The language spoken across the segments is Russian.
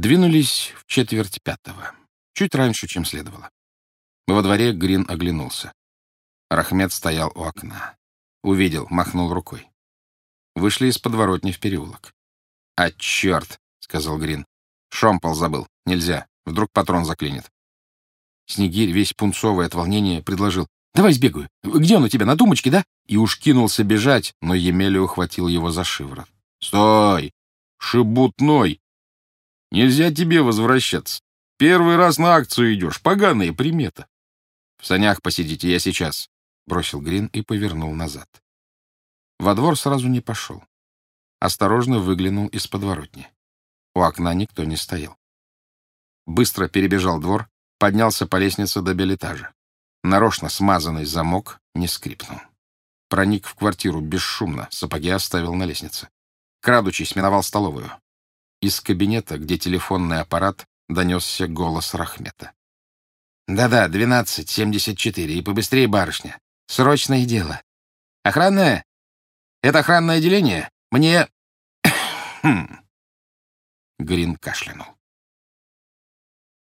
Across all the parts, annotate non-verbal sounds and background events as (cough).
Двинулись в четверть пятого, чуть раньше, чем следовало. Во дворе Грин оглянулся. Рахмет стоял у окна. Увидел, махнул рукой. Вышли из подворотни в переулок. «А, черт!» — сказал Грин. «Шомпол забыл. Нельзя. Вдруг патрон заклинит». Снегирь, весь пунцовый от волнения, предложил. «Давай сбегаю. Где он у тебя, на тумбочке, да?» И уж кинулся бежать, но Емеля ухватил его за шиворот. «Стой! Шебутной! Нельзя тебе возвращаться. Первый раз на акцию идешь. Поганая примета. В санях посидите, я сейчас. Бросил Грин и повернул назад. Во двор сразу не пошел. Осторожно выглянул из подворотни. У окна никто не стоял. Быстро перебежал двор, поднялся по лестнице до билетажа. Нарочно смазанный замок не скрипнул. Проник в квартиру бесшумно, сапоги оставил на лестнице. Крадучись, миновал столовую. Из кабинета, где телефонный аппарат, донесся голос Рахмета. «Да-да, 12.74, и побыстрее, барышня. Срочное дело. Охранное? Это охранное отделение? Мне...» (coughs) Грин кашлянул.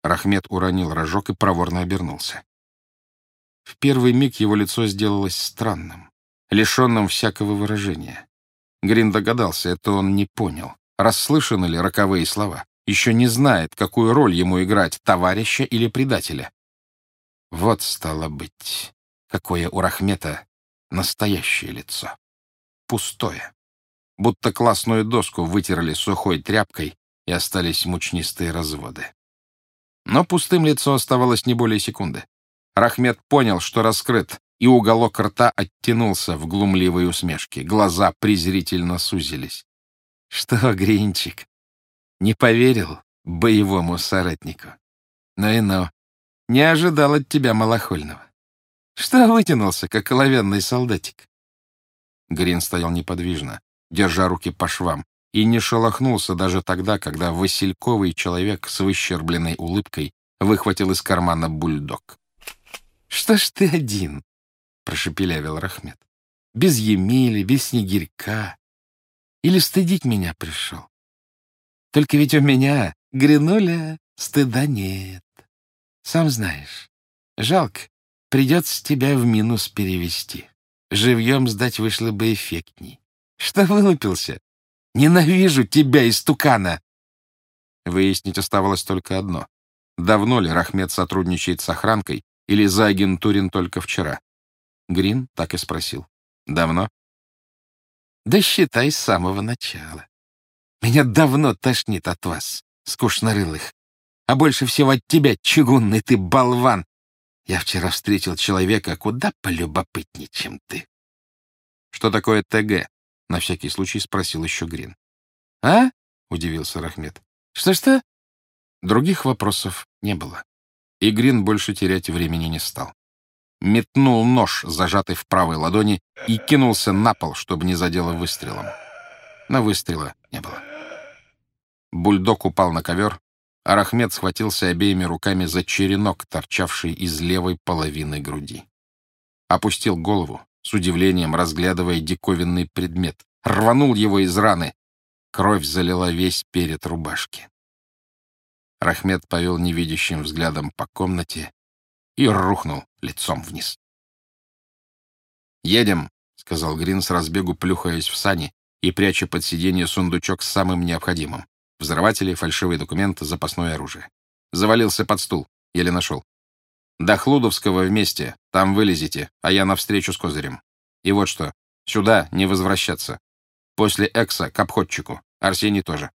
Рахмет уронил рожок и проворно обернулся. В первый миг его лицо сделалось странным, лишенным всякого выражения. Грин догадался, это он не понял расслышаны ли роковые слова, еще не знает, какую роль ему играть, товарища или предателя. Вот, стало быть, какое у Рахмета настоящее лицо. Пустое. Будто классную доску вытерли сухой тряпкой, и остались мучнистые разводы. Но пустым лицо оставалось не более секунды. Рахмет понял, что раскрыт, и уголок рта оттянулся в глумливой усмешке. Глаза презрительно сузились. Что, Гринчик, не поверил боевому соратнику? Ну и ну, не ожидал от тебя малохольного. Что вытянулся, как оловянный солдатик? Грин стоял неподвижно, держа руки по швам, и не шелохнулся даже тогда, когда васильковый человек с выщербленной улыбкой выхватил из кармана бульдог. «Что ж ты один?» — прошепелявил Рахмет. «Без Емели, без Снегирька, или стыдить меня пришел? Только ведь у меня, Гринуля, стыда нет. Сам знаешь, жалко, придется тебя в минус перевести. Живьем сдать вышло бы эффектней. Что вылупился? Ненавижу тебя, истукана!» Выяснить оставалось только одно. Давно ли Рахмет сотрудничает с охранкой или за агентурин только вчера? Грин так и спросил. «Давно?» Да считай с самого начала. Меня давно тошнит от вас, скучнорылых. А больше всего от тебя, чугунный ты болван. Я вчера встретил человека куда полюбопытнее, чем ты. Что такое ТГ? На всякий случай спросил еще Грин. А? Удивился Рахмет. Что-что? Других вопросов не было. И Грин больше терять времени не стал метнул нож, зажатый в правой ладони, и кинулся на пол, чтобы не задело выстрелом. Но выстрела не было. Бульдог упал на ковер, а Рахмет схватился обеими руками за черенок, торчавший из левой половины груди. Опустил голову, с удивлением разглядывая диковинный предмет, рванул его из раны. Кровь залила весь перед рубашки. Рахмет повел невидящим взглядом по комнате и рухнул лицом вниз. «Едем», — сказал Грин с разбегу, плюхаясь в сани и пряча под сиденье сундучок с самым необходимым. Взрыватели, фальшивые документы, запасное оружие. Завалился под стул, еле нашел. До Хлудовского вместе, там вылезете, а я навстречу с Козырем. И вот что, сюда не возвращаться. После Экса к обходчику, Арсений тоже.